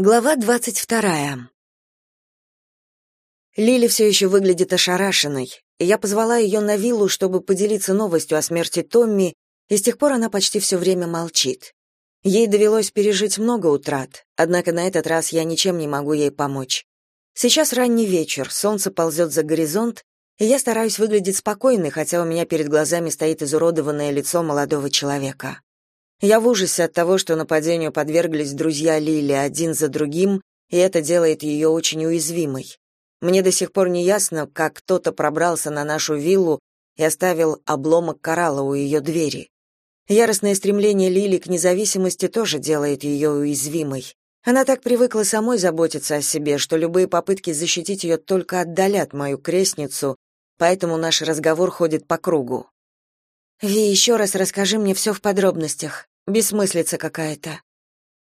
Глава двадцать вторая. Лили все еще выглядит ошарашенной, и я позвала ее на виллу, чтобы поделиться новостью о смерти Томми, и с тех пор она почти все время молчит. Ей довелось пережить много утрат, однако на этот раз я ничем не могу ей помочь. Сейчас ранний вечер, солнце ползет за горизонт, и я стараюсь выглядеть спокойной, хотя у меня перед глазами стоит изуродованное лицо молодого человека. Я в ужасе от того, что нападению подверглись друзья Лили один за другим, и это делает ее очень уязвимой. Мне до сих пор не ясно, как кто-то пробрался на нашу виллу и оставил обломок коралла у ее двери. Яростное стремление Лили к независимости тоже делает ее уязвимой. Она так привыкла самой заботиться о себе, что любые попытки защитить ее только отдалят мою крестницу, поэтому наш разговор ходит по кругу. «Ви, еще раз расскажи мне все в подробностях. Бессмыслица какая-то».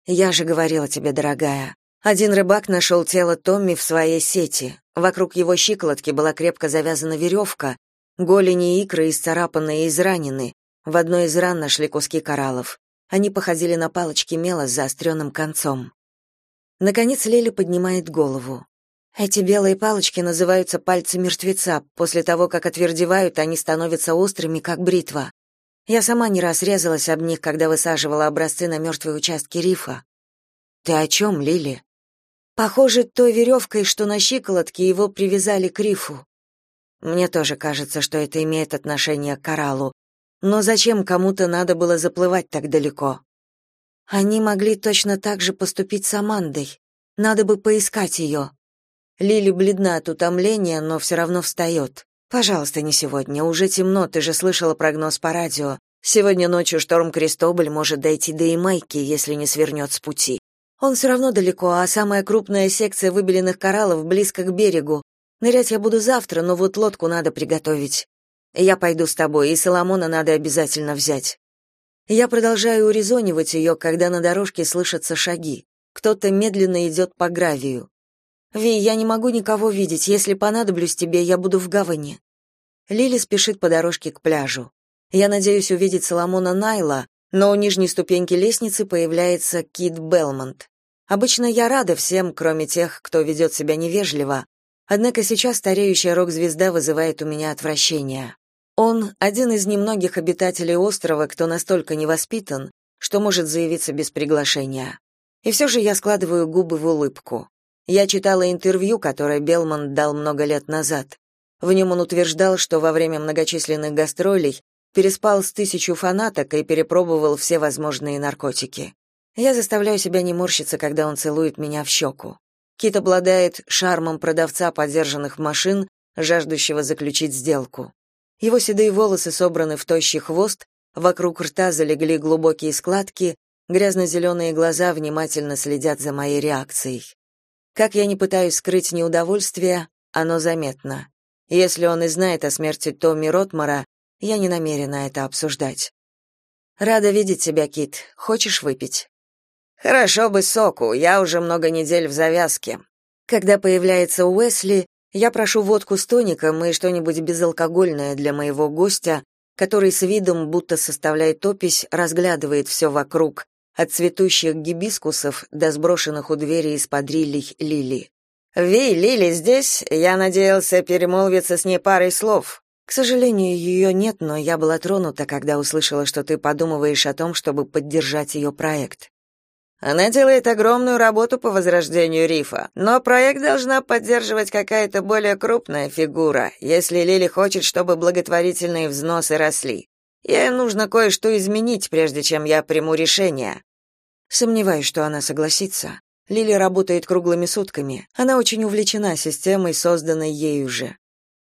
«Я же говорила тебе, дорогая. Один рыбак нашел тело Томми в своей сети. Вокруг его щиколотки была крепко завязана веревка, голени и икры исцарапаны и изранены. В одной из ран нашли куски кораллов. Они походили на палочки мела с заостренным концом. Наконец Лели поднимает голову. Эти белые палочки называются пальцы мертвеца. После того, как отвердевают, они становятся острыми, как бритва. Я сама не раз резалась об них, когда высаживала образцы на мертвые участки рифа. Ты о чем, Лили? Похоже, той веревкой, что на щиколотке, его привязали к рифу. Мне тоже кажется, что это имеет отношение к кораллу. Но зачем кому-то надо было заплывать так далеко? Они могли точно так же поступить с Амандой. Надо бы поискать ее. Лили бледна от утомления, но все равно встает. «Пожалуйста, не сегодня. Уже темно, ты же слышала прогноз по радио. Сегодня ночью шторм Кристоболь может дойти до Ямайки, если не свернет с пути. Он все равно далеко, а самая крупная секция выбеленных кораллов близко к берегу. Нырять я буду завтра, но вот лодку надо приготовить. Я пойду с тобой, и Соломона надо обязательно взять». Я продолжаю урезонивать ее, когда на дорожке слышатся шаги. Кто-то медленно идет по гравию. Ви, я не могу никого видеть. Если понадоблюсь тебе, я буду в гавани. Лили спешит по дорожке к пляжу. Я надеюсь увидеть Соломона Найла, но у нижней ступеньки лестницы появляется Кит Белмонт. Обычно я рада всем, кроме тех, кто ведет себя невежливо. Однако сейчас стареющая рок-звезда вызывает у меня отвращение. Он один из немногих обитателей острова, кто настолько невоспитан, что может заявиться без приглашения. И все же я складываю губы в улыбку. Я читала интервью, которое Белмонт дал много лет назад. В нем он утверждал, что во время многочисленных гастролей переспал с тысячу фанаток и перепробовал все возможные наркотики. Я заставляю себя не морщиться, когда он целует меня в щеку. Кит обладает шармом продавца подержанных машин, жаждущего заключить сделку. Его седые волосы собраны в тощий хвост, вокруг рта залегли глубокие складки, грязно-зеленые глаза внимательно следят за моей реакцией. Как я не пытаюсь скрыть неудовольствие, оно заметно. Если он и знает о смерти Томми Ротмара, я не намерена это обсуждать. Рада видеть тебя, Кит. Хочешь выпить? Хорошо бы соку, я уже много недель в завязке. Когда появляется Уэсли, я прошу водку с тоником и что-нибудь безалкогольное для моего гостя, который с видом, будто составляет опись, разглядывает все вокруг, от цветущих гибискусов до сброшенных у двери из-под лили. «Ви, Лили здесь? Я надеялся перемолвиться с ней парой слов». «К сожалению, ее нет, но я была тронута, когда услышала, что ты подумываешь о том, чтобы поддержать ее проект». Она делает огромную работу по возрождению рифа, но проект должна поддерживать какая-то более крупная фигура, если Лили хочет, чтобы благотворительные взносы росли. Ей нужно кое-что изменить, прежде чем я приму решение. Сомневаюсь, что она согласится. Лили работает круглыми сутками. Она очень увлечена системой, созданной ею же.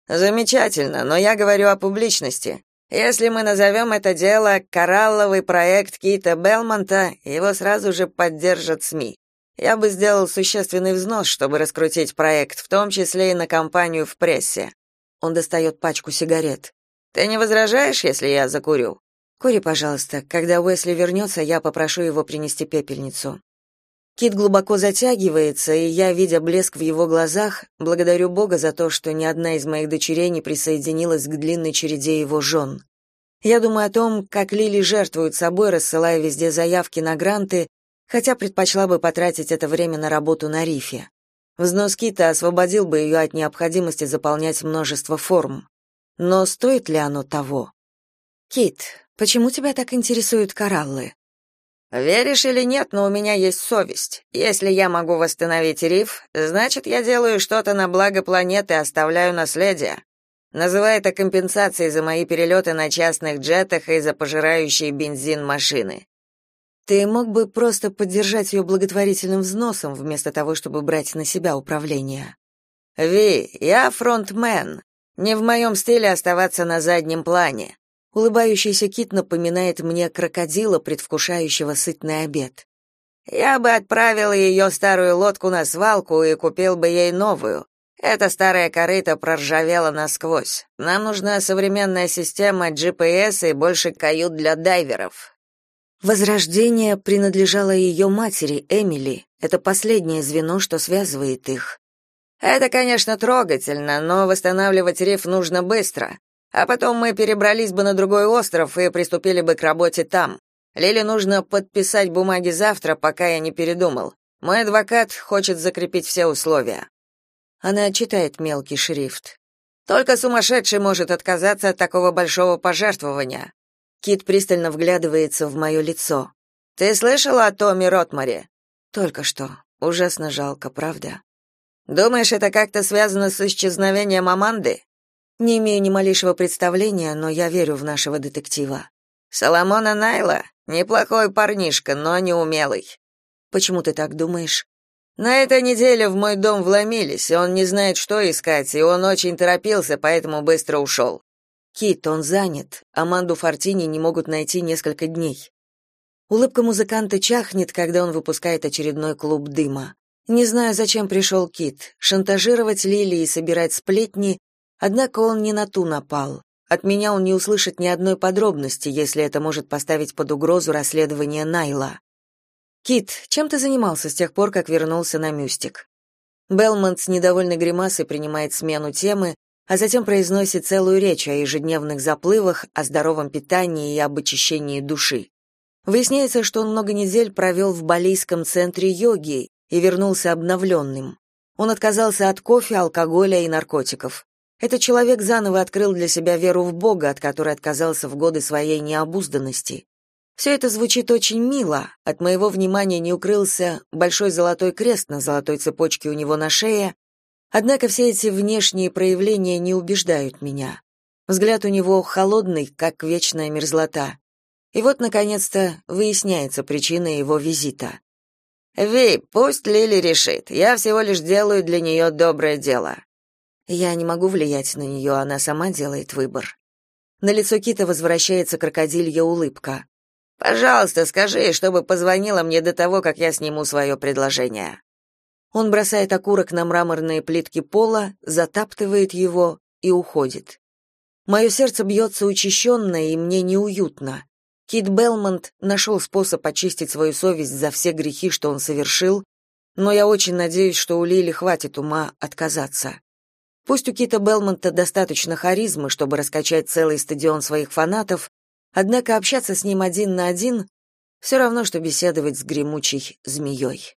Замечательно, но я говорю о публичности. Если мы назовем это дело «Коралловый проект Кита Белмонта», его сразу же поддержат СМИ. Я бы сделал существенный взнос, чтобы раскрутить проект, в том числе и на кампанию в прессе. Он достает пачку сигарет. Ты не возражаешь, если я закурю? Кури, пожалуйста. Когда Уэсли вернется, я попрошу его принести пепельницу. Кит глубоко затягивается, и я, видя блеск в его глазах, благодарю Бога за то, что ни одна из моих дочерей не присоединилась к длинной череде его жен. Я думаю о том, как Лили жертвует собой, рассылая везде заявки на гранты, хотя предпочла бы потратить это время на работу на рифе. Взнос Кита освободил бы ее от необходимости заполнять множество форм. Но стоит ли оно того? Кит, почему тебя так интересуют кораллы? Веришь или нет, но у меня есть совесть. Если я могу восстановить риф, значит, я делаю что-то на благо планеты, оставляю наследие. Называй это компенсацией за мои перелеты на частных джетах и за пожирающие бензин машины. Ты мог бы просто поддержать ее благотворительным взносом вместо того, чтобы брать на себя управление. Ви, я фронтмен. Не в моем стиле оставаться на заднем плане. Улыбающийся кит напоминает мне крокодила, предвкушающего сытный обед. Я бы отправил ее старую лодку на свалку и купил бы ей новую. Эта старая корыта проржавела насквозь. Нам нужна современная система GPS и больше кают для дайверов. Возрождение принадлежало ее матери, Эмили. Это последнее звено, что связывает их. Это, конечно, трогательно, но восстанавливать риф нужно быстро. А потом мы перебрались бы на другой остров и приступили бы к работе там. Лиле нужно подписать бумаги завтра, пока я не передумал. Мой адвокат хочет закрепить все условия. Она читает мелкий шрифт. Только сумасшедший может отказаться от такого большого пожертвования. Кит пристально вглядывается в мое лицо. Ты слышала о Томе Ротмаре? Только что. Ужасно жалко, правда? Думаешь, это как-то связано с исчезновением Аманды? Не имею ни малейшего представления, но я верю в нашего детектива. Соломона Найла неплохой парнишка, но неумелый. Почему ты так думаешь? На этой неделе в мой дом вломились, и он не знает, что искать, и он очень торопился, поэтому быстро ушел. Кит, он занят. Аманду Фортини не могут найти несколько дней. Улыбка музыканта чахнет, когда он выпускает очередной клуб дыма. Не знаю, зачем пришел Кит, шантажировать Лили и собирать сплетни, однако он не на ту напал. От меня он не услышит ни одной подробности, если это может поставить под угрозу расследование Найла. Кит, чем ты занимался с тех пор, как вернулся на Мюстик? Белмонт с недовольной гримасой принимает смену темы, а затем произносит целую речь о ежедневных заплывах, о здоровом питании и об очищении души. Выясняется, что он много недель провел в балийском центре йоги и вернулся обновленным. Он отказался от кофе, алкоголя и наркотиков. Этот человек заново открыл для себя веру в Бога, от которой отказался в годы своей необузданности. Все это звучит очень мило. От моего внимания не укрылся большой золотой крест на золотой цепочке у него на шее, Однако все эти внешние проявления не убеждают меня. Взгляд у него холодный, как вечная мерзлота. И вот, наконец-то, выясняется причина его визита. «Ви, пусть Лили решит. Я всего лишь делаю для нее доброе дело». Я не могу влиять на нее, она сама делает выбор. На лицо Кита возвращается крокодилья улыбка. «Пожалуйста, скажи, чтобы позвонила мне до того, как я сниму свое предложение». Он бросает окурок на мраморные плитки пола, затаптывает его и уходит. Мое сердце бьется учащенно, и мне неуютно. Кит Белмонт нашел способ очистить свою совесть за все грехи, что он совершил, но я очень надеюсь, что у Лили хватит ума отказаться. Пусть у Кита Белмонта достаточно харизмы, чтобы раскачать целый стадион своих фанатов, однако общаться с ним один на один все равно, что беседовать с гремучей змеей.